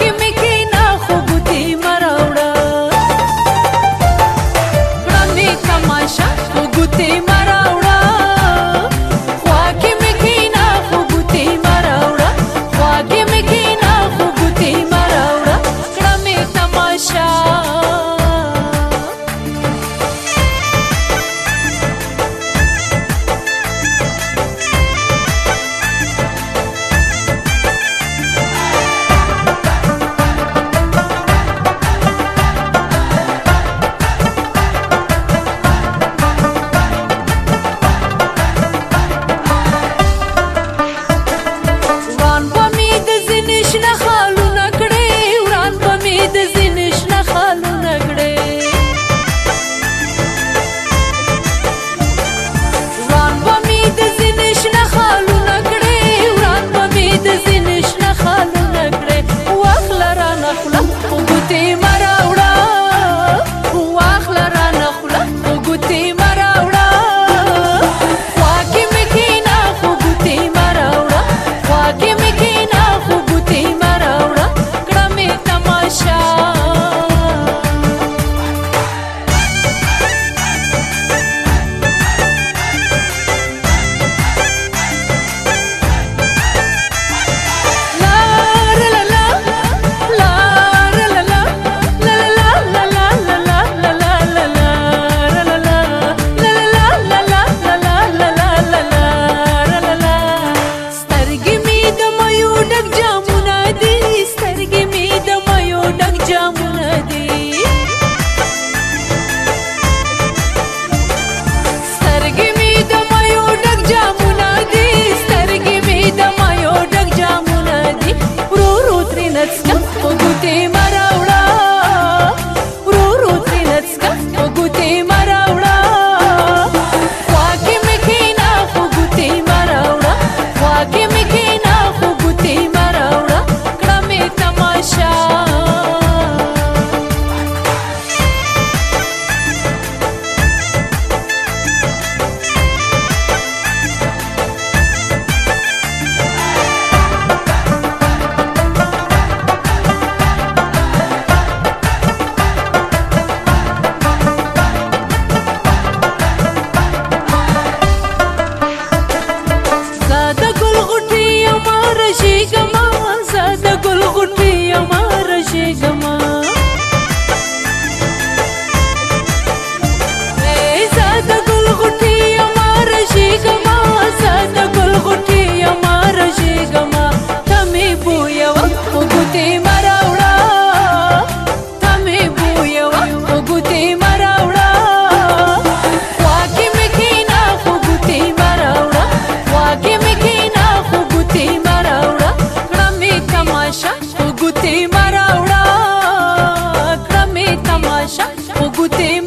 کې مې کې نه خو بوتي مر ځینې شنه خالونه کړې وران به مې د ځینې شنه خالونه کړې وران به مې د ځینې شنه خالونه کړې وران به مې د ځینې شنه خالونه کړې واخله رانه خوله خو ګوتې Pour goûter